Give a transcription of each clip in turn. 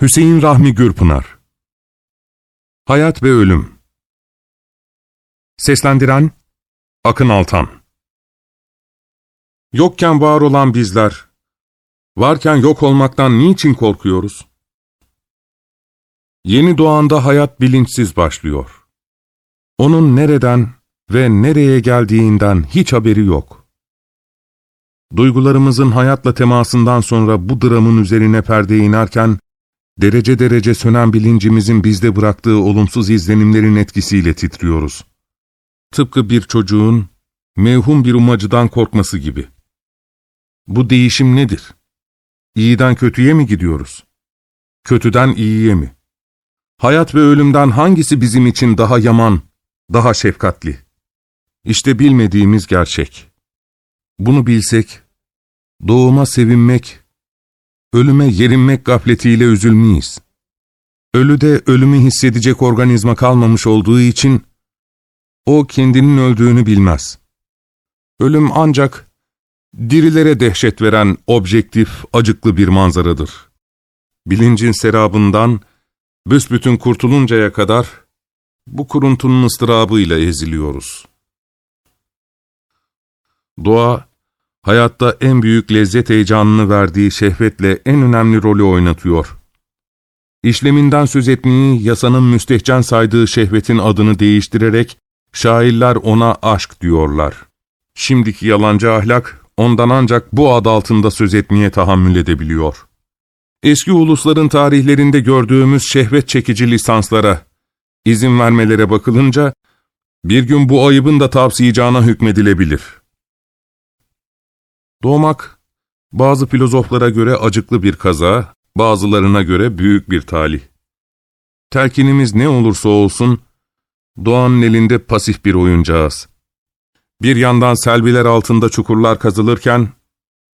Hüseyin Rahmi Gürpınar Hayat ve Ölüm Seslendiren Akın Altan Yokken var olan bizler, varken yok olmaktan niçin korkuyoruz? Yeni doğanda hayat bilinçsiz başlıyor. Onun nereden ve nereye geldiğinden hiç haberi yok. Duygularımızın hayatla temasından sonra bu dramın üzerine perde inerken, derece derece sönen bilincimizin bizde bıraktığı olumsuz izlenimlerin etkisiyle titriyoruz. Tıpkı bir çocuğun mevhum bir umacıdan korkması gibi. Bu değişim nedir? İyiden kötüye mi gidiyoruz? Kötüden iyiye mi? Hayat ve ölümden hangisi bizim için daha yaman, daha şefkatli? İşte bilmediğimiz gerçek. Bunu bilsek, doğuma sevinmek, ölüme yerinmek gafletiyle üzülmeyiz. Ölüde ölümü hissedecek organizma kalmamış olduğu için, o kendinin öldüğünü bilmez. Ölüm ancak dirilere dehşet veren objektif, acıklı bir manzaradır. Bilincin serabından, büsbütün kurtuluncaya kadar, bu kuruntunun ıstırabıyla eziliyoruz. Doğa, hayatta en büyük lezzet heyecanını verdiği şehvetle en önemli rolü oynatıyor. İşleminden söz etmeyi yasanın müstehcen saydığı şehvetin adını değiştirerek, şairler ona aşk diyorlar. Şimdiki yalancı ahlak, ondan ancak bu ad altında söz etmeye tahammül edebiliyor. Eski ulusların tarihlerinde gördüğümüz şehvet çekici lisanslara, izin vermelere bakılınca, bir gün bu ayıbın da tavsiyacağına hükmedilebilir. Doğmak, bazı filozoflara göre acıklı bir kaza, bazılarına göre büyük bir talih. Telkinimiz ne olursa olsun, doğanın elinde pasif bir oyuncağız. Bir yandan selviler altında çukurlar kazılırken,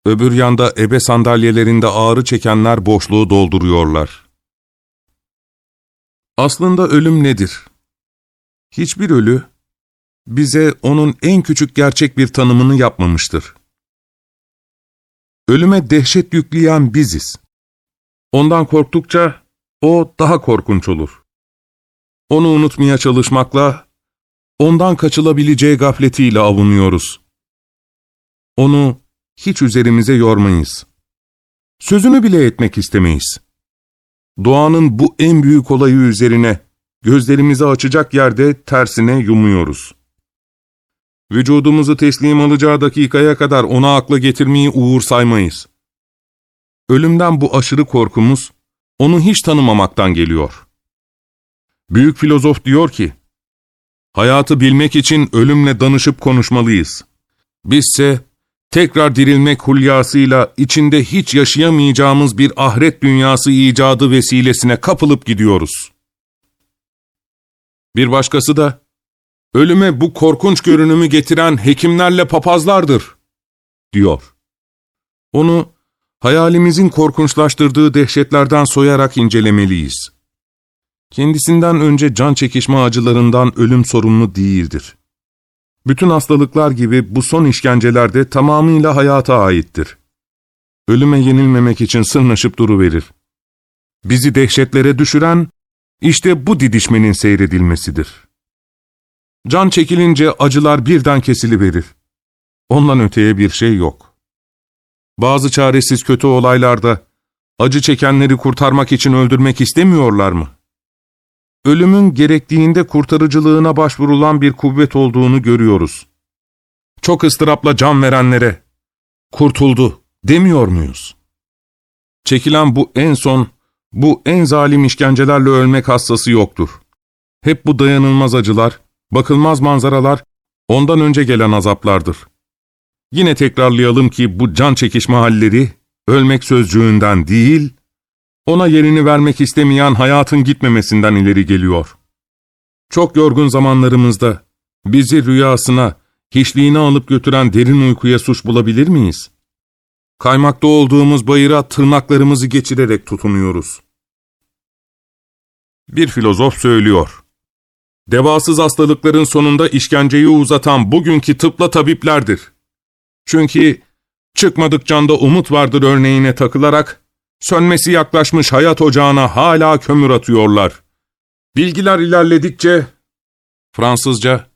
öbür yanda ebe sandalyelerinde ağrı çekenler boşluğu dolduruyorlar. Aslında ölüm nedir? Hiçbir ölü, bize onun en küçük gerçek bir tanımını yapmamıştır. Ölüme dehşet yükleyen biziz. Ondan korktukça o daha korkunç olur. Onu unutmaya çalışmakla, ondan kaçılabileceği gafletiyle avunuyoruz. Onu hiç üzerimize yormayız. Sözünü bile etmek istemeyiz. Doğanın bu en büyük olayı üzerine gözlerimizi açacak yerde tersine yumuyoruz. Vücudumuzu teslim alacağı dakikaya kadar ona akla getirmeyi uğur saymayız. Ölümden bu aşırı korkumuz, onu hiç tanımamaktan geliyor. Büyük filozof diyor ki, hayatı bilmek için ölümle danışıp konuşmalıyız. Bizse, tekrar dirilmek hulyasıyla içinde hiç yaşayamayacağımız bir ahiret dünyası icadı vesilesine kapılıp gidiyoruz. Bir başkası da, ölüme bu korkunç görünümü getiren hekimlerle papazlardır, diyor. Onu, hayalimizin korkunçlaştırdığı dehşetlerden soyarak incelemeliyiz. Kendisinden önce can çekişme acılarından ölüm sorumlu değildir. Bütün hastalıklar gibi bu son işkenceler de tamamıyla hayata aittir. Ölüme yenilmemek için sırnaşıp duruverir. Bizi dehşetlere düşüren, işte bu didişmenin seyredilmesidir. Can çekilince acılar birden kesiliverir. Ondan öteye bir şey yok. Bazı çaresiz kötü olaylarda, acı çekenleri kurtarmak için öldürmek istemiyorlar mı? Ölümün gerektiğinde kurtarıcılığına başvurulan bir kuvvet olduğunu görüyoruz. Çok ıstırapla can verenlere, kurtuldu demiyor muyuz? Çekilen bu en son, bu en zalim işkencelerle ölmek hastası yoktur. Hep bu dayanılmaz acılar, bakılmaz manzaralar, ondan önce gelen azaplardır. Yine tekrarlayalım ki bu can çekişme halleri, ölmek sözcüğünden değil, ona yerini vermek istemeyen hayatın gitmemesinden ileri geliyor. Çok yorgun zamanlarımızda, bizi rüyasına, hiçliğine alıp götüren derin uykuya suç bulabilir miyiz? Kaymakta olduğumuz bayıra tırnaklarımızı geçirerek tutunuyoruz. Bir filozof söylüyor. Devasız hastalıkların sonunda işkenceyi uzatan bugünkü tıpla tabiplerdir. Çünkü çıkmadık canda umut vardır örneğine takılarak, Sönmesi yaklaşmış hayat ocağına hala kömür atıyorlar. Bilgiler ilerledikçe, Fransızca,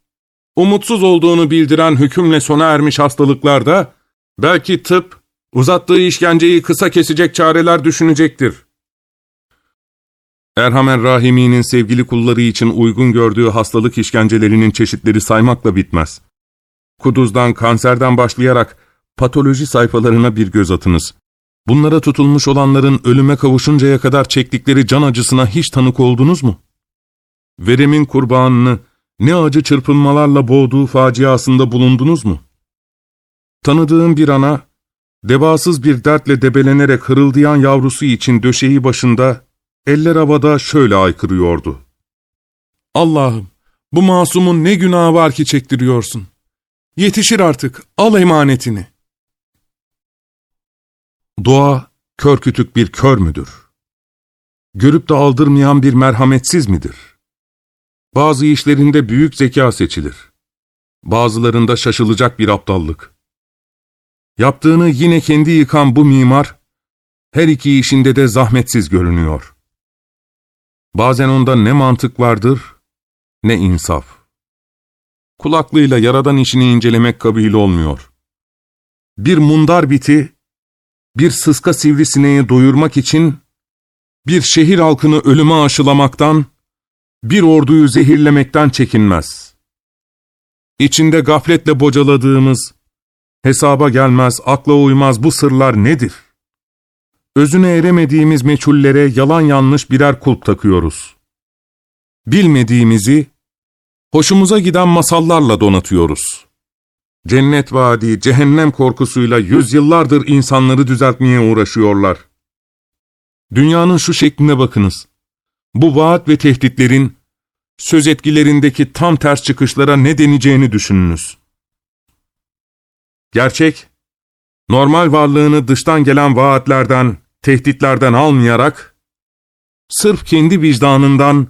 umutsuz olduğunu bildiren hükümle sona ermiş hastalıklarda, belki tıp, uzattığı işkenceyi kısa kesecek çareler düşünecektir. Erhamer Rahimi'nin sevgili kulları için uygun gördüğü hastalık işkencelerinin çeşitleri saymakla bitmez. Kuduzdan, kanserden başlayarak patoloji sayfalarına bir göz atınız. Bunlara tutulmuş olanların ölüme kavuşuncaya kadar çektikleri can acısına hiç tanık oldunuz mu? Veremin kurbanını ne acı çırpınmalarla boğduğu faciasında bulundunuz mu? Tanıdığım bir ana, devasız bir dertle debelenerek hırıldayan yavrusu için döşeği başında, eller havada şöyle aykırıyordu. Allah'ım, bu masumun ne günahı var ki çektiriyorsun? Yetişir artık, al emanetini. Doğa, kör kütük bir kör müdür? Görüp de aldırmayan bir merhametsiz midir? Bazı işlerinde büyük zeka seçilir. Bazılarında şaşılacak bir aptallık. Yaptığını yine kendi yıkan bu mimar, her iki işinde de zahmetsiz görünüyor. Bazen onda ne mantık vardır, ne insaf. Kulaklığıyla yaradan işini incelemek kabil olmuyor. Bir mundar biti, bir sıska sivrisineği doyurmak için, bir şehir halkını ölüme aşılamaktan, bir orduyu zehirlemekten çekinmez. İçinde gafletle bocaladığımız, hesaba gelmez, akla uymaz bu sırlar nedir? Özüne eremediğimiz meçhullere yalan yanlış birer kulp takıyoruz. Bilmediğimizi, hoşumuza giden masallarla donatıyoruz. Cennet vaadi, cehennem korkusuyla yüzyıllardır insanları düzeltmeye uğraşıyorlar. Dünyanın şu şekline bakınız. Bu vaat ve tehditlerin, söz etkilerindeki tam ters çıkışlara ne deneyeceğini düşününüz. Gerçek, normal varlığını dıştan gelen vaatlerden, tehditlerden almayarak, sırf kendi vicdanından,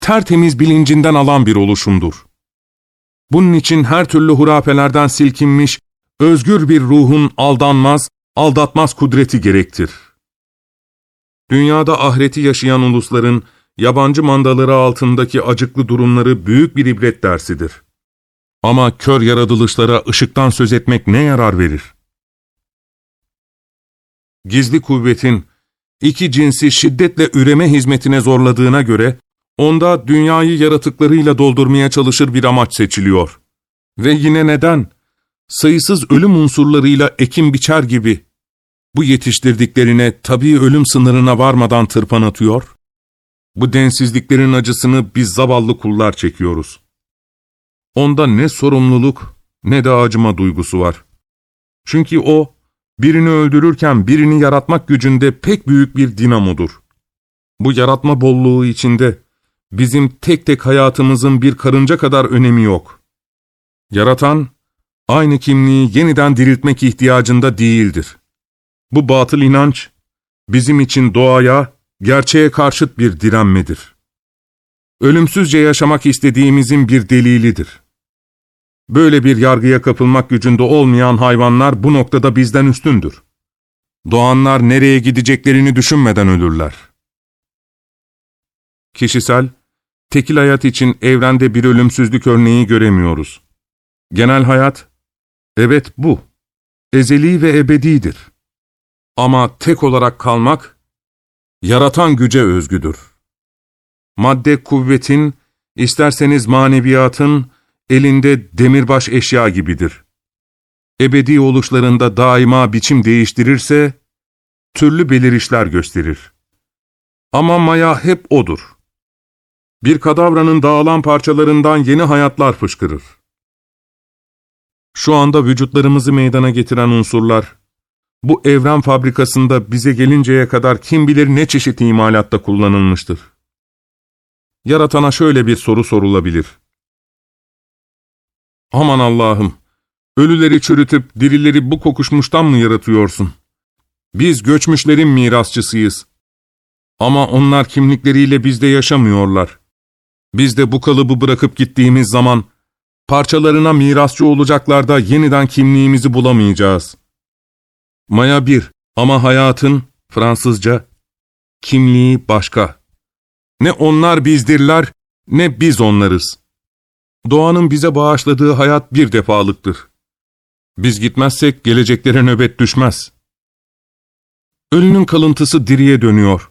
tertemiz bilincinden alan bir oluşumdur. Bunun için her türlü hurafelerden silkinmiş, özgür bir ruhun aldanmaz, aldatmaz kudreti gerektir. Dünyada ahireti yaşayan ulusların, yabancı mandaları altındaki acıklı durumları büyük bir ibret dersidir. Ama kör yaratılışlara ışıktan söz etmek ne yarar verir? Gizli kuvvetin, iki cinsi şiddetle üreme hizmetine zorladığına göre, onda dünyayı yaratıklarıyla doldurmaya çalışır bir amaç seçiliyor. Ve yine neden? Sayısız ölüm unsurlarıyla ekim biçer gibi, bu yetiştirdiklerine tabii ölüm sınırına varmadan tırpan atıyor. Bu densizliklerin acısını biz zavallı kullar çekiyoruz. Onda ne sorumluluk ne de acıma duygusu var. Çünkü o, birini öldürürken birini yaratmak gücünde pek büyük bir dinamodur. Bu yaratma bolluğu içinde bizim tek tek hayatımızın bir karınca kadar önemi yok. Yaratan, aynı kimliği yeniden diriltmek ihtiyacında değildir. Bu batıl inanç, bizim için doğaya, gerçeğe karşıt bir direnmedir. Ölümsüzce yaşamak istediğimizin bir delilidir. Böyle bir yargıya kapılmak gücünde olmayan hayvanlar bu noktada bizden üstündür. Doğanlar nereye gideceklerini düşünmeden ölürler. Kişisel, tekil hayat için evrende bir ölümsüzlük örneği göremiyoruz. Genel hayat, evet bu, ezeli ve ebedidir. Ama tek olarak kalmak, yaratan güce özgüdür. Madde kuvvetin, isterseniz maneviyatın, elinde demirbaş eşya gibidir. Ebedi oluşlarında daima biçim değiştirirse, türlü belirişler gösterir. Ama maya hep odur. Bir kadavranın dağılan parçalarından yeni hayatlar fışkırır. Şu anda vücutlarımızı meydana getiren unsurlar, bu evren fabrikasında bize gelinceye kadar kim bilir ne çeşit imalatta kullanılmıştır. Yaratana şöyle bir soru sorulabilir. Aman Allah'ım! Ölüleri çürütüp dirileri bu kokuşmuştan mı yaratıyorsun? Biz göçmüşlerin mirasçısıyız. Ama onlar kimlikleriyle bizde yaşamıyorlar. Biz de bu kalıbı bırakıp gittiğimiz zaman, parçalarına mirasçı olacaklarda yeniden kimliğimizi bulamayacağız. Maya bir ama hayatın, Fransızca, kimliği başka. Ne onlar bizdirler, ne biz onlarız. Doğanın bize bağışladığı hayat bir defalıktır. Biz gitmezsek geleceklere nöbet düşmez. Ölünün kalıntısı diriye dönüyor.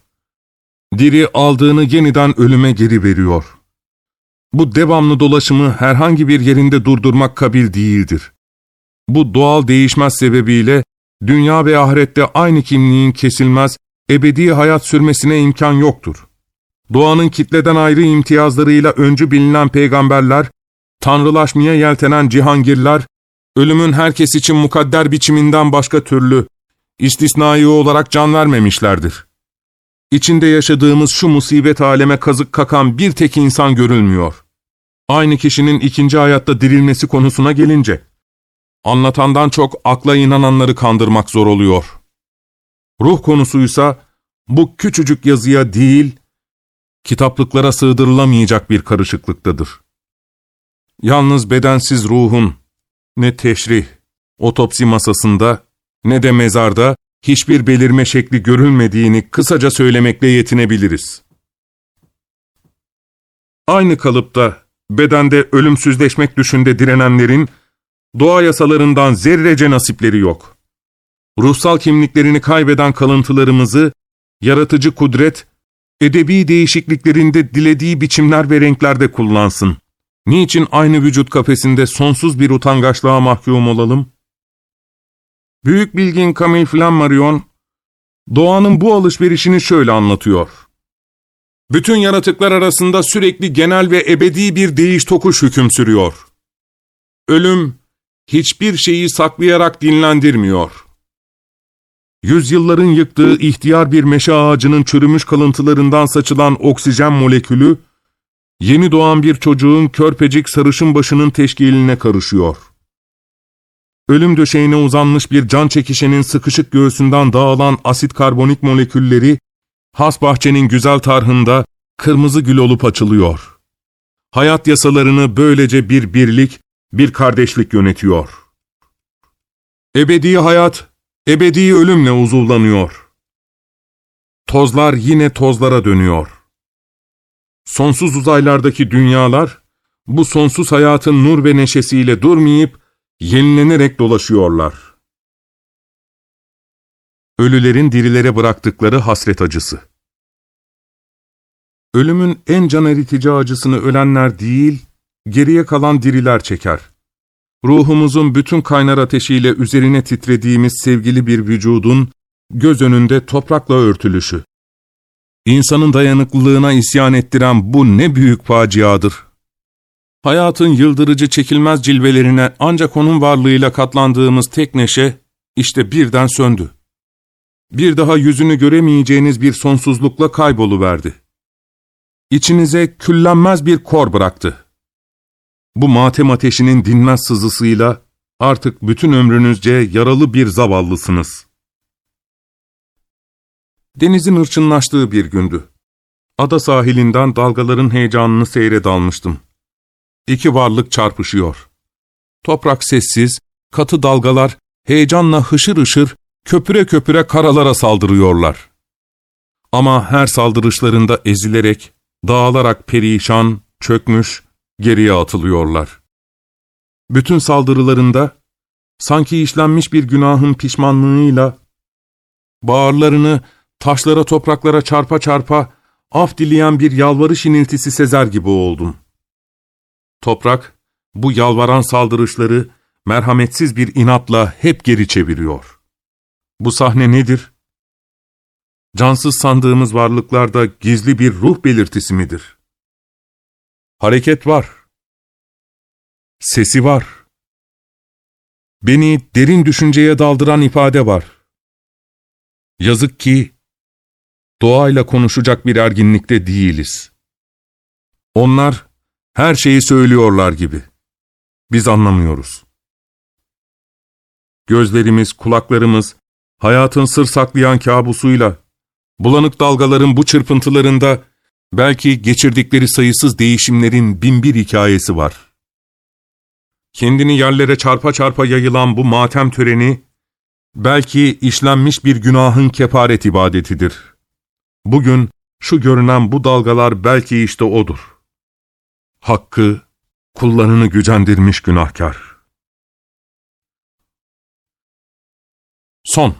Diri aldığını yeniden ölüme geri veriyor. Bu devamlı dolaşımı herhangi bir yerinde durdurmak kabil değildir. Bu doğal değişmez sebebiyle dünya ve ahirette aynı kimliğin kesilmez, ebedi hayat sürmesine imkan yoktur. Doğanın kitleden ayrı imtiyazlarıyla öncü bilinen peygamberler, tanrılaşmaya yeltenen cihangirler, ölümün herkes için mukadder biçiminden başka türlü, istisnai olarak can vermemişlerdir. İçinde yaşadığımız şu musibet aleme kazık kakan bir tek insan görülmüyor. Aynı kişinin ikinci hayatta dirilmesi konusuna gelince, anlatandan çok akla inananları kandırmak zor oluyor. Ruh konusuysa bu küçücük yazıya değil, kitaplıklara sığdırılamayacak bir karışıklıktadır. Yalnız bedensiz ruhun ne teşrih, otopsi masasında ne de mezarda hiçbir belirme şekli görülmediğini kısaca söylemekle yetinebiliriz. Aynı kalıpta bedende ölümsüzleşmek düşünde direnenlerin doğa yasalarından zerrece nasipleri yok. Ruhsal kimliklerini kaybeden kalıntılarımızı yaratıcı kudret, edebi değişikliklerinde dilediği biçimler ve renklerde kullansın. Niçin aynı vücut kafesinde sonsuz bir utangaçlığa mahkum olalım? Büyük bilgin Camille Flammarion, doğanın bu alışverişini şöyle anlatıyor. Bütün yaratıklar arasında sürekli genel ve ebedi bir değiş tokuş hüküm sürüyor. Ölüm, hiçbir şeyi saklayarak dinlendirmiyor. Yüzyılların yıktığı ihtiyar bir meşe ağacının çürümüş kalıntılarından saçılan oksijen molekülü, yeni doğan bir çocuğun körpecik sarışın başının teşkiline karışıyor. Ölüm döşeğine uzanmış bir can çekişenin sıkışık göğsünden dağılan asit karbonik molekülleri, has bahçenin güzel tarhında kırmızı gül olup açılıyor. Hayat yasalarını böylece bir birlik, bir kardeşlik yönetiyor. Ebedi hayat, ebedi ölümle uzuvlanıyor. Tozlar yine tozlara dönüyor. Sonsuz uzaylardaki dünyalar, bu sonsuz hayatın nur ve neşesiyle durmayıp, yenilenerek dolaşıyorlar. Ölülerin dirilere bıraktıkları hasret acısı. Ölümün en can eritici acısını ölenler değil, geriye kalan diriler çeker. Ruhumuzun bütün kaynar ateşiyle üzerine titrediğimiz sevgili bir vücudun, göz önünde toprakla örtülüşü. İnsanın dayanıklılığına isyan ettiren bu ne büyük faciadır. Hayatın yıldırıcı çekilmez cilvelerine ancak onun varlığıyla katlandığımız tek neşe, işte birden söndü. Bir daha yüzünü göremeyeceğiniz bir sonsuzlukla kayboluverdi. İçinize küllenmez bir kor bıraktı. Bu matem ateşinin dinmez sızısıyla artık bütün ömrünüzce yaralı bir zavallısınız. Denizin ırçınlaştığı bir gündü. Ada sahilinden dalgaların heyecanını seyre dalmıştım. İki varlık çarpışıyor. Toprak sessiz, katı dalgalar heyecanla hışır hışır, köpüre köpüre karalara saldırıyorlar. Ama her saldırışlarında ezilerek, dağılarak perişan, çökmüş, geriye atılıyorlar. Bütün saldırılarında, sanki işlenmiş bir günahın pişmanlığıyla, bağırlarını taşlara topraklara çarpa çarpa, af dileyen bir yalvarış iniltisi sezer gibi oldum. Toprak, bu yalvaran saldırışları merhametsiz bir inatla hep geri çeviriyor. Bu sahne nedir? Cansız sandığımız varlıklarda gizli bir ruh belirtisi midir? Hareket var. Sesi var. Beni derin düşünceye daldıran ifade var. Yazık ki doğayla konuşacak bir erginlikte değiliz. Onlar her şeyi söylüyorlar gibi. Biz anlamıyoruz. Gözlerimiz, kulaklarımız, hayatın sır saklayan kabusuyla, bulanık dalgaların bu çırpıntılarında belki geçirdikleri sayısız değişimlerin binbir hikayesi var. Kendini yerlere çarpa çarpa yayılan bu matem töreni, Belki işlenmiş bir günahın kefaret ibadetidir. Bugün şu görünen bu dalgalar belki işte odur. Hakkı, kullarını gücendirmiş günahkar. Son